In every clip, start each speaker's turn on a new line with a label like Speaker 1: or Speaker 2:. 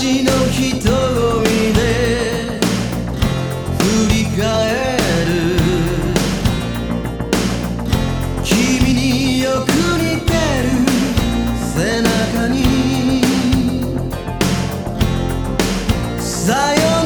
Speaker 1: 昔の瞳で振り返る。君によく似てる。背中に。さよ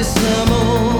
Speaker 1: samo